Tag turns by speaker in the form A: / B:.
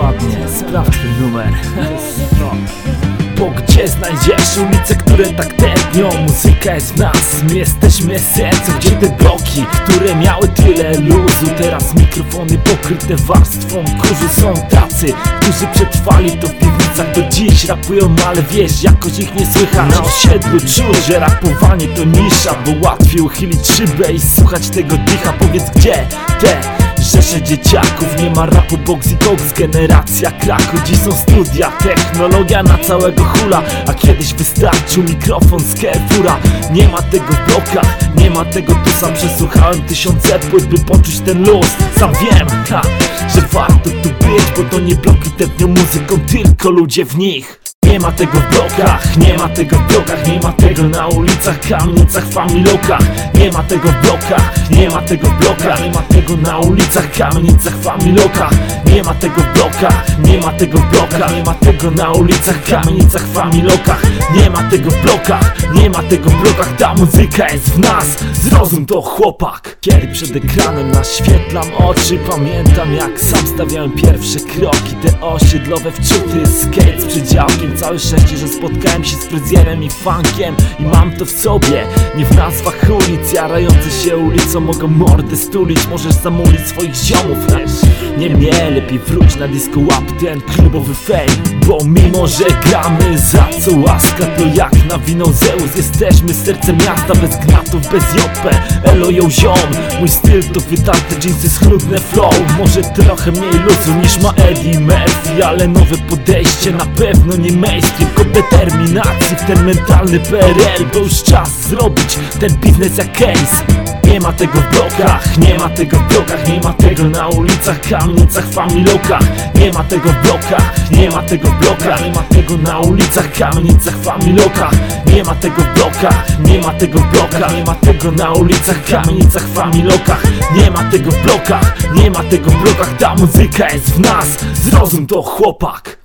A: Dokładnie, sprawdź ten numer. Bo gdzie znajdziesz ulice, które tak tętnią? Muzyka jest w nas, my jesteśmy sercem. Gdzie te bloki, które miały tyle luzu? Teraz mikrofony pokryte warstwą. Kurzu Są tacy, którzy przetrwali to w piwnicach. Do dziś rapują, ale wiesz, jakoś ich nie słychać. Na osiedlu czuł, że rapowanie to nisza Bo łatwiej uchylić szybę i słuchać tego dycha. Powiedz gdzie te Rzesze dzieciaków, nie ma rapu box i Generacja kraku, dziś są studia Technologia na całego hula. A kiedyś wystarczył mikrofon z Carrefoura Nie ma tego w blokach, nie ma tego tu. Sam Przesłuchałem tysiące płyt, by poczuć ten luz. Sam wiem, ha, że warto tu być Bo to nie bloki tętnią muzyką, tylko ludzie w nich nie ma tego w blokach, nie ma tego w blokach Nie ma tego na ulicach, kamienicach, familokach Nie ma tego w blokach, nie ma tego w blokach Nie ma tego na ulicach, kamienicach, familokach Nie ma tego w blokach, nie ma tego w blokach Nie ma tego na ulicach, kamienicach, familokach Nie ma tego w blokach, nie ma tego w blokach Ta muzyka jest w nas, zrozum to chłopak Kiedy przed ekranem naświetlam oczy Pamiętam jak sam stawiałem pierwsze kroki Te osiedlowe wczuty, skate z przydziałkiem Całe szczęście, że spotkałem się z fryzjerem i funkiem I mam to w sobie, nie w nazwach ulic Jarające się ulicą mogą mordy stulić. Możesz zamulić swoich ziomów, lecz nie mnie. Lepiej wróć na disco łap ten klubowy fame Bo mimo, że gramy za co łaska To jak na winą Zeus Jesteśmy sercem miasta bez gnatów, bez JP Elo yo ziom, mój styl to wytarte jeansy, schludne flow. Może trochę mniej luzu niż ma Eddie Murphy Ale nowe podejście na pewno nie mainstream. Tylko determinacji w ten mentalny PRL Bo już czas zrobić ten biznes jak case nie ma tego w blokach, nie ma tego w blokach Nie ma tego na ulicach, kamienicach, familokach Nie ma tego w blokach, nie ma tego w blokach Nie ma tego na ulicach, kamienicach, familokach Nie ma tego w blokach, nie ma tego w blokach Nie ma tego na ulicach, kamienicach, familokach Nie ma tego w blokach, nie ma tego w blokach Ta muzyka jest w nas, zrozum to chłopak